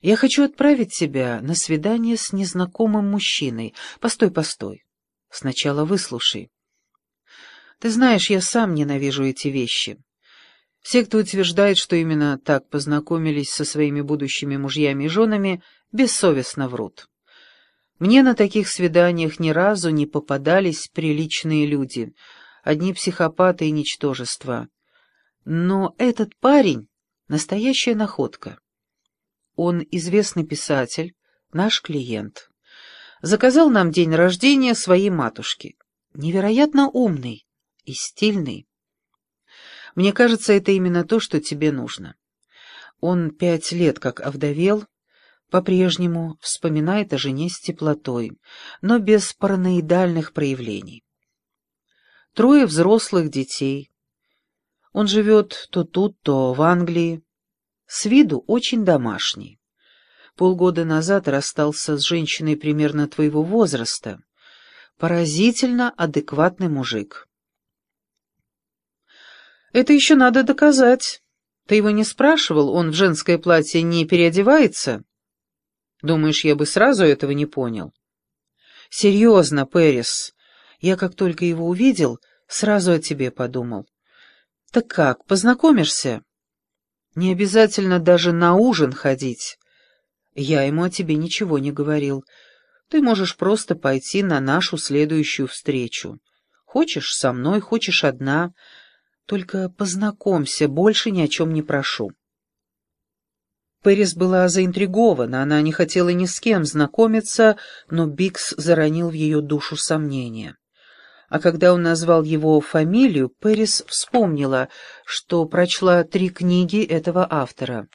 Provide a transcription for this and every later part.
Я хочу отправить тебя на свидание с незнакомым мужчиной. Постой, постой. Сначала выслушай. Ты знаешь, я сам ненавижу эти вещи. Все, кто утверждает, что именно так познакомились со своими будущими мужьями и женами, бессовестно врут. Мне на таких свиданиях ни разу не попадались приличные люди, одни психопаты и ничтожества. Но этот парень — настоящая находка. Он известный писатель, наш клиент. Заказал нам день рождения своей матушки. Невероятно умный и стильный. Мне кажется, это именно то, что тебе нужно. Он пять лет как овдовел, по-прежнему вспоминает о жене с теплотой, но без параноидальных проявлений. Трое взрослых детей. Он живет то тут, то в Англии. С виду очень домашний. Полгода назад расстался с женщиной примерно твоего возраста. Поразительно адекватный мужик. Это еще надо доказать. Ты его не спрашивал, он в женское платье не переодевается? Думаешь, я бы сразу этого не понял? Серьезно, Пэрис. Я как только его увидел, сразу о тебе подумал. Так как, познакомишься? Не обязательно даже на ужин ходить. Я ему о тебе ничего не говорил. Ты можешь просто пойти на нашу следующую встречу. Хочешь со мной, хочешь одна. Только познакомься, больше ни о чем не прошу. Пэрис была заинтригована, она не хотела ни с кем знакомиться, но Бикс заронил в ее душу сомнения. А когда он назвал его фамилию, Пэрис вспомнила, что прочла три книги этого автора.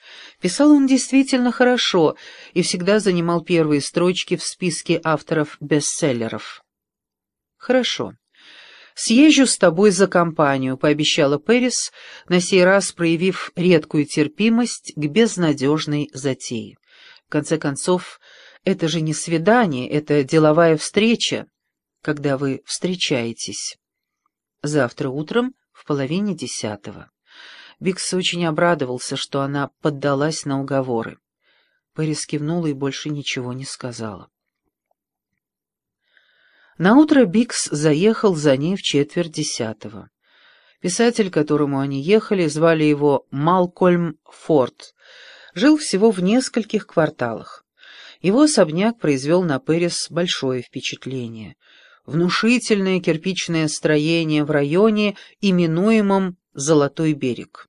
Писал он действительно хорошо и всегда занимал первые строчки в списке авторов бестселлеров. «Хорошо. Съезжу с тобой за компанию», — пообещала Пэрис, на сей раз проявив редкую терпимость к безнадежной затее. В конце концов, это же не свидание, это деловая встреча когда вы встречаетесь. Завтра утром в половине десятого. Бикс очень обрадовался, что она поддалась на уговоры. Пэрис кивнула и больше ничего не сказала. Наутро Бикс заехал за ней в четверть десятого. Писатель, к которому они ехали, звали его Малкольм Форд, жил всего в нескольких кварталах. Его особняк произвел на Пэрис большое впечатление — внушительное кирпичное строение в районе, именуемом «Золотой берег».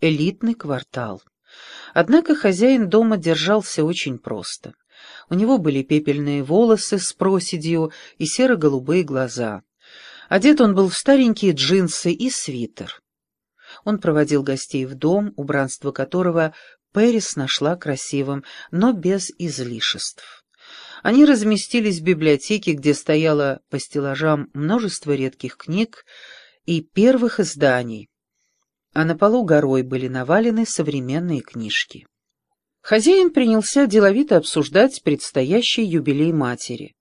Элитный квартал. Однако хозяин дома держался очень просто. У него были пепельные волосы с проседью и серо-голубые глаза. Одет он был в старенькие джинсы и свитер. Он проводил гостей в дом, убранство которого Пэрис нашла красивым, но без излишеств. Они разместились в библиотеке, где стояло по стеллажам множество редких книг и первых изданий, а на полу горой были навалены современные книжки. Хозяин принялся деловито обсуждать предстоящий юбилей матери.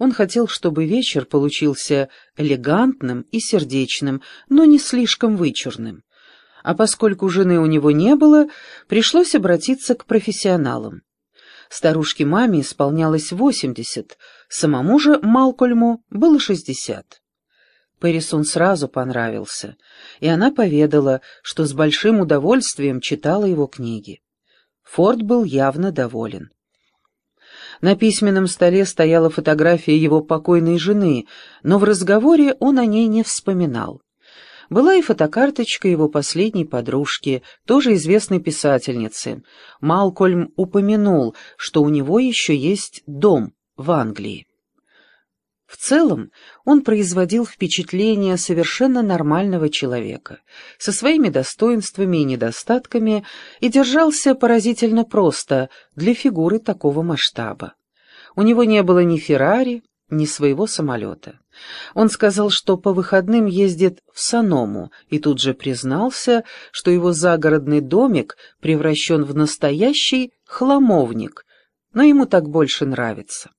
Он хотел, чтобы вечер получился элегантным и сердечным, но не слишком вычурным. А поскольку жены у него не было, пришлось обратиться к профессионалам. Старушке-маме исполнялось восемьдесят, самому же Малкольму было шестьдесят. Пэрисон сразу понравился, и она поведала, что с большим удовольствием читала его книги. Форд был явно доволен. На письменном столе стояла фотография его покойной жены, но в разговоре он о ней не вспоминал. Была и фотокарточка его последней подружки, тоже известной писательницы. Малкольм упомянул, что у него еще есть дом в Англии. В целом он производил впечатление совершенно нормального человека, со своими достоинствами и недостатками, и держался поразительно просто для фигуры такого масштаба. У него не было ни Феррари, ни своего самолета. Он сказал, что по выходным ездит в Саному, и тут же признался, что его загородный домик превращен в настоящий хламовник, но ему так больше нравится.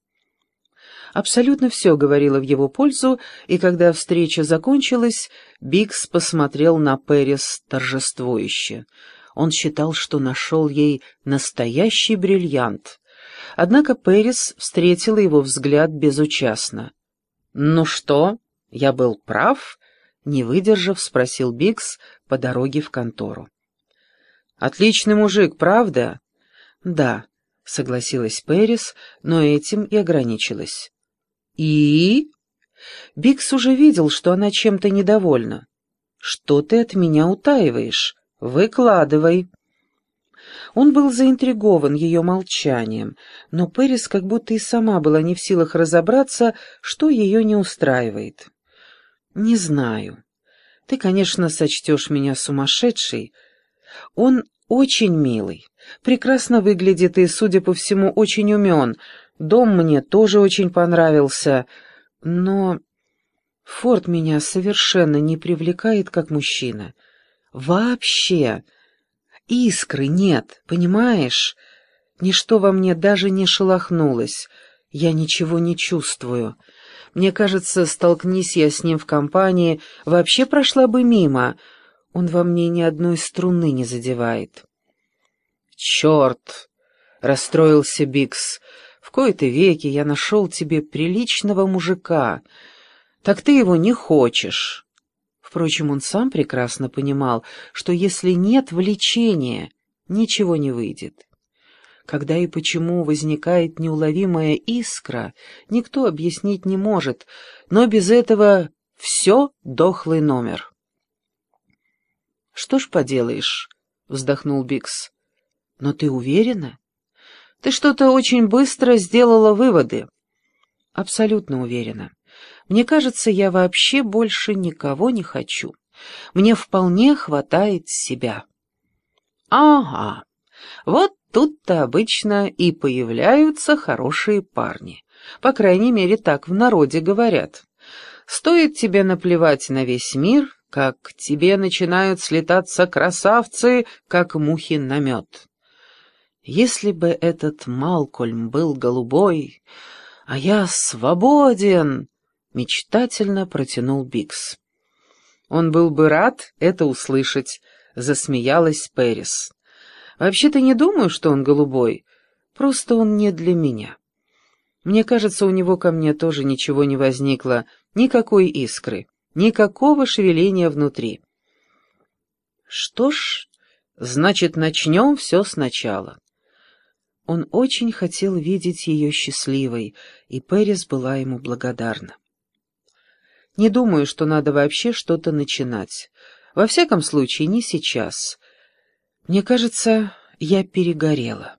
Абсолютно все говорило в его пользу, и когда встреча закончилась, Бикс посмотрел на Перес торжествующе. Он считал, что нашел ей настоящий бриллиант. Однако Пэрис встретила его взгляд безучастно. «Ну что, я был прав?» — не выдержав, спросил Бикс по дороге в контору. «Отличный мужик, правда?» «Да», — согласилась Пэрис, но этим и ограничилась. «И?» Бикс уже видел, что она чем-то недовольна. «Что ты от меня утаиваешь? Выкладывай». Он был заинтригован ее молчанием, но Пэрис как будто и сама была не в силах разобраться, что ее не устраивает. «Не знаю. Ты, конечно, сочтешь меня сумасшедшей. Он очень милый, прекрасно выглядит и, судя по всему, очень умен. Дом мне тоже очень понравился, но Форд меня совершенно не привлекает как мужчина. Вообще. Искры нет, понимаешь? Ничто во мне даже не шелохнулось. Я ничего не чувствую. Мне кажется, столкнись я с ним в компании, вообще прошла бы мимо. Он во мне ни одной струны не задевает. «Черт!» — расстроился Бикс. «В кои-то веки я нашел тебе приличного мужика. Так ты его не хочешь». Впрочем, он сам прекрасно понимал, что если нет влечения, ничего не выйдет. Когда и почему возникает неуловимая искра, никто объяснить не может, но без этого все дохлый номер. «Что ж поделаешь?» — вздохнул Бикс. «Но ты уверена? Ты что-то очень быстро сделала выводы». «Абсолютно уверена. Мне кажется, я вообще больше никого не хочу. Мне вполне хватает себя. Ага, вот тут-то обычно и появляются хорошие парни. По крайней мере, так в народе говорят. Стоит тебе наплевать на весь мир, как к тебе начинают слетаться красавцы, как мухи на мед. Если бы этот Малкольм был голубой, а я свободен, мечтательно протянул Бикс. Он был бы рад это услышать, засмеялась Пэрис. Вообще-то не думаю, что он голубой, просто он не для меня. Мне кажется, у него ко мне тоже ничего не возникло, никакой искры, никакого шевеления внутри. Что ж, значит, начнем все сначала. Он очень хотел видеть ее счастливой, и Пэрис была ему благодарна. Не думаю, что надо вообще что-то начинать. Во всяком случае, не сейчас. Мне кажется, я перегорела.